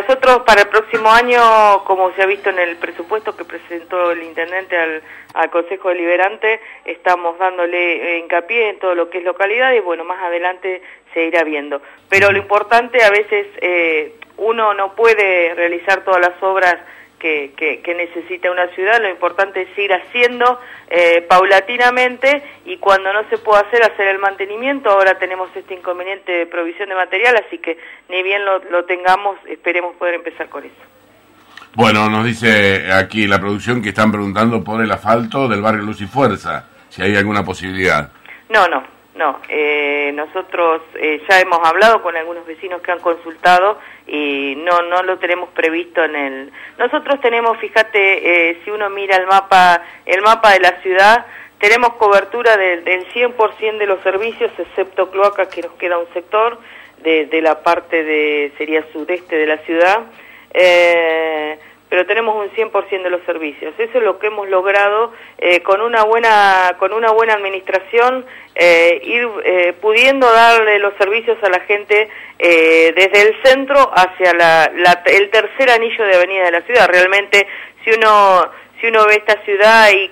nosotros para el próximo año, como se ha visto en el presupuesto que presentó el intendente al, Consejo Deliberante, estamos dándole eh, hincapié en todo lo que es localidad y bueno, más adelante se irá viendo. Pero lo importante a veces eh, uno no puede realizar todas las obras que, que, necesita una ciudad, lo importante es ir haciendo eh, paulatinamente y cuando no se puede hacer, hacer el mantenimiento. Ahora tenemos este inconveniente de provisión de material, así que ni bien lo, lo tengamos, esperemos poder empezar con eso. Bueno, nos dice aquí la producción que están preguntando por el asfalto del barrio Luz y Fuerza, si hay alguna posibilidad. No, no, no, eh, nosotros eh, ya hemos hablado con algunos vecinos que han consultado y no no lo tenemos previsto en el. Nosotros tenemos, fíjate, eh, si uno mira el mapa el mapa de la ciudad, tenemos cobertura del, del 100% de los servicios, excepto cloacas que nos queda un sector de, de la parte de sería sudeste de la ciudad. Eh, pero tenemos un 100% de los servicios. Eso es lo que hemos logrado eh, con una buena con una buena administración eh, ir eh, pudiendo darle los servicios a la gente desde el centro hacia la, el tercer anillo de avenida de la ciudad. Realmente, si uno si uno ve esta ciudad y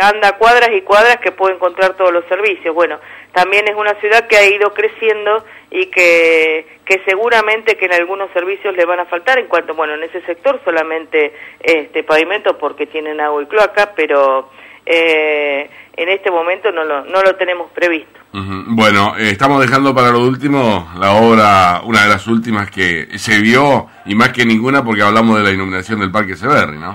anda cuadras y cuadras que puede encontrar todos los servicios. Bueno, también es una ciudad que ha ido creciendo y que, que seguramente que en algunos servicios le van a faltar en cuanto, bueno, en ese sector solamente este pavimento porque tienen agua y cloaca, pero eh, en este momento no lo, no lo tenemos previsto. Bueno, eh, estamos dejando para lo último la obra, una de las últimas que se vio y más que ninguna porque hablamos de la iluminación del Parque Severri, ¿no?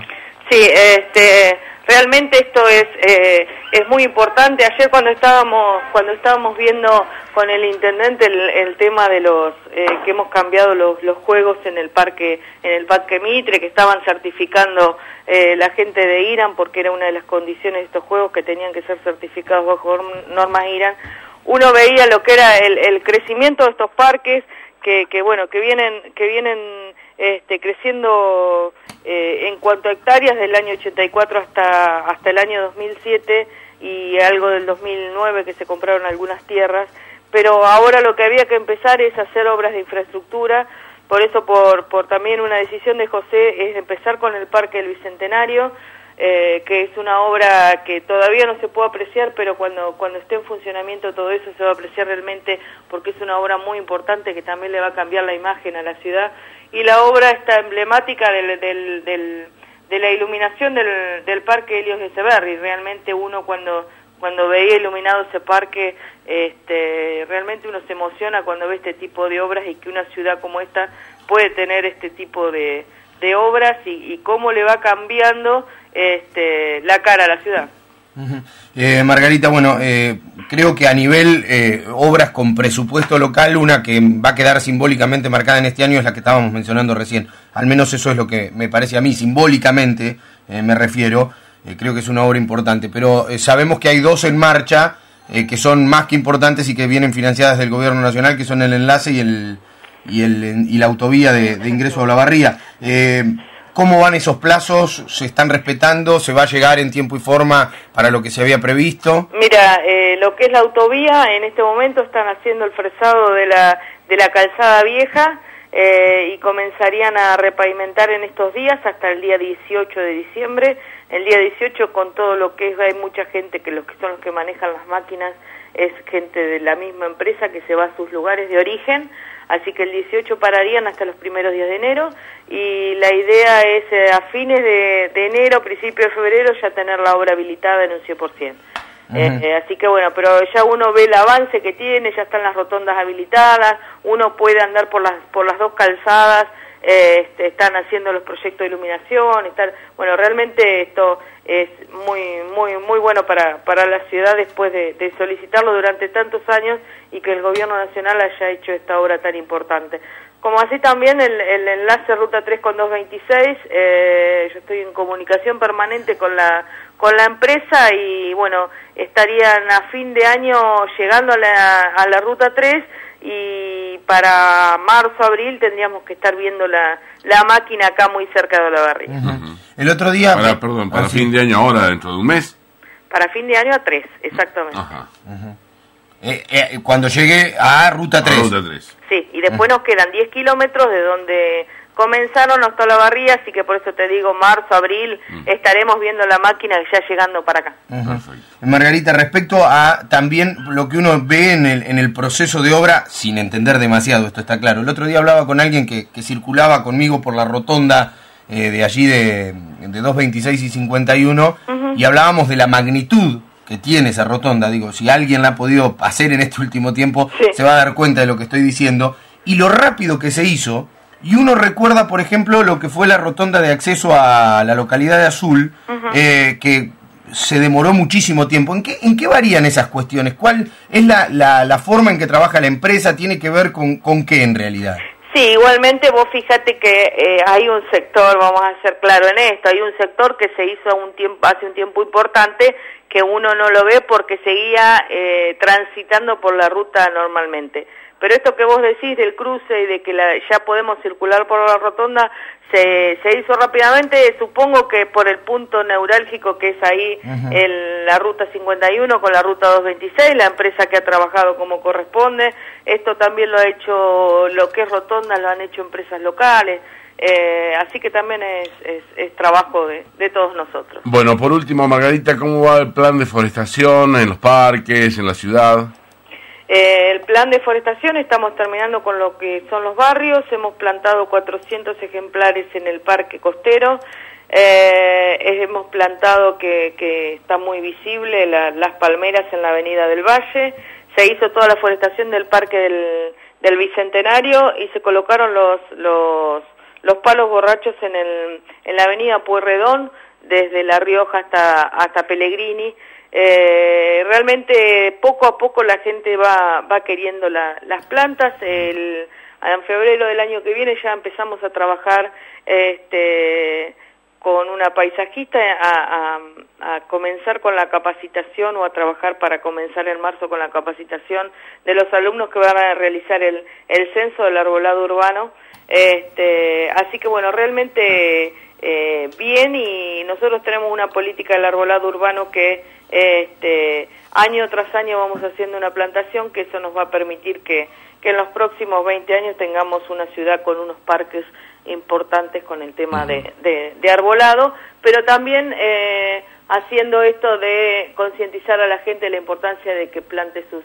Sí, este realmente esto es eh, es muy importante. Ayer cuando estábamos cuando estábamos viendo con el intendente el, tema de los eh, que hemos cambiado los, los juegos en el parque en el parque Mitre que estaban certificando eh, la gente de Irán porque era una de las condiciones de estos juegos que tenían que ser certificados bajo normas Irán uno veía lo que era el, el crecimiento de estos parques que, que bueno que vienen que vienen este, creciendo eh, en cuanto a hectáreas del año 84 hasta, hasta el año 2007 y algo del 2009 que se compraron algunas tierras, pero ahora lo que había que empezar es hacer obras de infraestructura, por eso por, por también una decisión de José es empezar con el Parque del Bicentenario, eh, que es una obra que todavía no se puede apreciar, pero cuando, cuando esté en funcionamiento todo eso se va a apreciar realmente porque es una obra muy importante que también le va a cambiar la imagen a la ciudad y la obra está emblemática del, del, del, de la iluminación del, del Parque Helios de Severri. Realmente uno cuando cuando veía iluminado ese parque, este, realmente uno se emociona cuando ve este tipo de obras y que una ciudad como esta puede tener este tipo de, de obras y, y cómo le va cambiando este, la cara a la ciudad. eh, Margarita, bueno, eh, creo que a nivel eh, obras con presupuesto local, una que va a quedar simbólicamente marcada en este año es la que estábamos mencionando recién. Al menos eso es lo que me parece a mí, simbólicamente eh, me refiero. Eh, creo que es una obra importante. Pero sabemos que hay dos en marcha que son más que importantes y que vienen financiadas del Gobierno Nacional, que son el enlace y, el, y, el, y la autovía de, de ingreso a la barría. ¿Cómo van esos plazos? ¿Se están respetando? ¿Se va a llegar en tiempo y forma para lo que se había previsto? Mira, eh, lo que es la autovía, en este momento están haciendo el fresado de la, de la calzada vieja eh, y comenzarían a repavimentar en estos días hasta el día 18 de diciembre. El día 18 con todo lo que es, hay mucha gente que los que son los que manejan las máquinas es gente de la misma empresa que se va a sus lugares de origen Así que el 18 pararían hasta los primeros días de enero y la idea es eh, a fines de, enero, principio de febrero, ya tener la obra habilitada en un 100%. Eh, eh, así que bueno, pero ya uno ve el avance que tiene, ya están las rotondas habilitadas, uno puede andar por las, por las dos calzadas, este, están haciendo los proyectos de iluminación, están, bueno, realmente esto es muy muy muy bueno para, para la ciudad después de, solicitarlo durante tantos años y que el gobierno nacional haya hecho esta obra tan importante. Como así también el, el enlace Ruta 3 con 226, eh, yo estoy en comunicación permanente con la con la empresa y bueno, estarían a fin de año llegando a la, a la Ruta 3 y para marzo, abril tendríamos que estar viendo la, la máquina acá muy cerca de la barriga. El otro día... Para, perdón, para ah, fin de año ahora, dentro de un mes. Para fin de año a tres, exactamente. Eh, eh, cuando llegue a Ruta 3. Ruta 3. Sí, y después nos quedan 10 kilómetros de donde comenzaron hasta la barría, así que por eso te digo, marzo, abril, Mm. estaremos viendo la máquina ya llegando para acá. Perfecto. Margarita, respecto a también lo que uno ve en el, en el proceso de obra, sin entender demasiado, esto está claro. El otro día hablaba con alguien que, que circulaba conmigo por la rotonda eh, de allí de, de 226 y 51 y hablábamos de la magnitud que tiene esa rotonda. Digo, si alguien la ha podido hacer en este último tiempo, Sí. se va a dar cuenta de lo que estoy diciendo. Y lo rápido que se hizo, y uno recuerda, por ejemplo, lo que fue la rotonda de acceso a la localidad de Azul, eh, que se demoró muchísimo tiempo. ¿En qué, ¿En qué varían esas cuestiones? ¿Cuál es la, la, la forma en que trabaja la empresa? ¿Tiene que ver con, con qué en realidad? Sí, igualmente vos fíjate que eh, hay un sector, vamos a ser claro en esto, hay un sector que se hizo un tiempo, hace un tiempo importante que uno no lo ve porque seguía eh, transitando por la ruta normalmente. Pero esto que vos decís del cruce y de que la- ya podemos circular por la rotonda se, se hizo rápidamente, supongo que por el punto neurálgico que es ahí Ujú. el- la ruta 51 con la ruta 226, la empresa que ha trabajado como corresponde. Esto también lo ha hecho, lo que es rotonda lo han hecho empresas locales. Eh, así que también es, es, es trabajo de, de todos nosotros. Bueno, por último, Margarita, ¿cómo va el plan de forestación en los parques, en la ciudad? Eh, el plan de forestación estamos terminando con lo que son los barrios. Hemos plantado 400 ejemplares en el parque costero. Eh, hemos plantado que, está muy visible la- las palmeras en la avenida del Valle. Se hizo toda la forestación del parque del, Bicentenario y se colocaron los, los, los palos borrachos en, el, en la avenida Pueyrredón desde La Rioja hasta, hasta Pellegrini. Eh, realmente poco a poco la gente va, va queriendo la- las plantas. El, en febrero del año que viene ya empezamos a trabajar este, con una paisajista a, comenzar con la capacitación o a trabajar para comenzar en marzo con la capacitación de los alumnos que van a realizar el, el censo del arbolado urbano. Este, así que bueno, realmente eh, bien y nosotros tenemos una política del arbolado urbano que este, año tras año vamos haciendo una plantación que eso nos va a permitir que, que en los próximos 20 años tengamos una ciudad con unos parques importantes con el tema de, de, de arbolado, pero también eh, haciendo esto de concientizar a la gente de la importancia de que plante sus,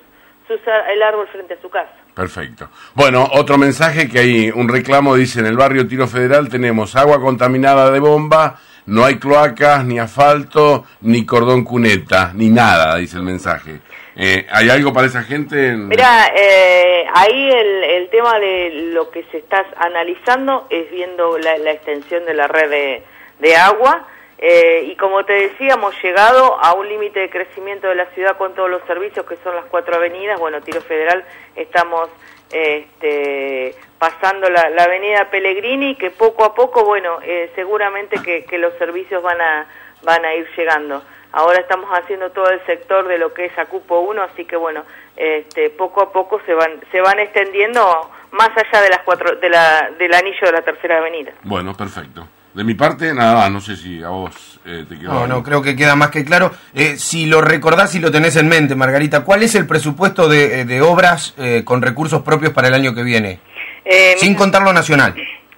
sus, el árbol frente a su casa. Perfecto. Bueno, otro mensaje que hay un reclamo, dice, en el barrio Tiro Federal tenemos agua contaminada de bomba, no hay cloacas, ni asfalto, ni cordón cuneta, ni nada, dice el mensaje. Eh, ¿Hay algo para esa gente? Mira, eh, ahí el, el tema de lo que se está analizando es viendo la, la extensión de la red de, de agua eh, y como te decía, hemos llegado a un límite de crecimiento de la ciudad con todos los servicios que son las cuatro avenidas. Bueno, Tiro Federal estamos este, pasando la, avenida Pellegrini que poco a poco, bueno, eh, seguramente que, que los servicios van a, van a ir llegando. Ahora estamos haciendo todo el sector de lo que es Acupo 1, así que bueno, este, poco a poco se van se van extendiendo más allá de las cuatro de la, del anillo de la tercera avenida. Bueno, perfecto. De mi parte, nada más, no sé si a vos eh, te quedó No, algo. no, creo que queda más que claro. Eh, si lo recordás y lo tenés en mente, Margarita, ¿cuál es el presupuesto de, de obras eh, con recursos propios para el año que viene? Eh, Sin contar lo nacional.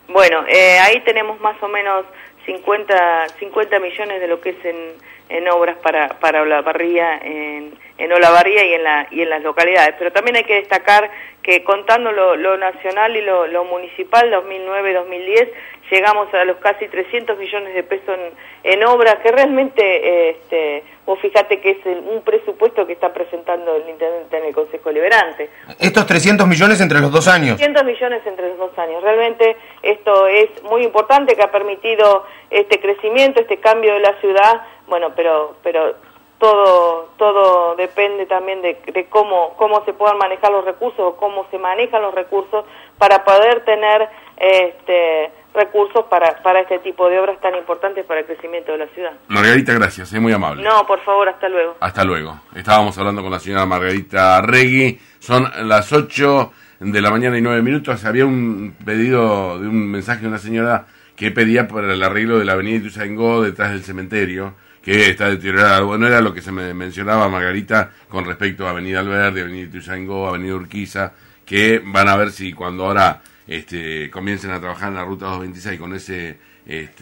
Bueno, eh, ahí tenemos más o menos 50, 50 millones de lo que es en, en obras para, para Olavarría, en, en Olavarría y en, la, y en las localidades. Pero también hay que destacar que contando lo, lo nacional y lo, lo municipal, 2009-2010, llegamos a los casi 300 millones de pesos en, en obras, que realmente, este, vos fíjate que es el- un presupuesto que está presentando el intendente en el Consejo Liberante. Estos 300 millones entre los dos años. 300 millones entre los dos años. Realmente esto es muy importante que ha permitido este crecimiento, este cambio de la ciudad. Bueno, pero pero todo todo depende también de, de cómo cómo se puedan manejar los recursos o cómo se manejan los recursos para poder tener este recursos para para este tipo de obras tan importantes para el crecimiento de la ciudad. Margarita, gracias, es muy amable. No, por favor, hasta luego. Hasta luego. Estábamos hablando con la señora Margarita Regui. Son las 8 de la mañana y 9 minutos. Había un pedido de un mensaje de una señora que pedía por el arreglo de la avenida Ituzaingó detrás del cementerio, que está deteriorada. Bueno, era lo que se me mencionaba Margarita con respecto a Avenida Alverde, Avenida Ituzaingó, Avenida Urquiza, que van a ver si cuando ahora este, comiencen a trabajar en la ruta 226 con ese este,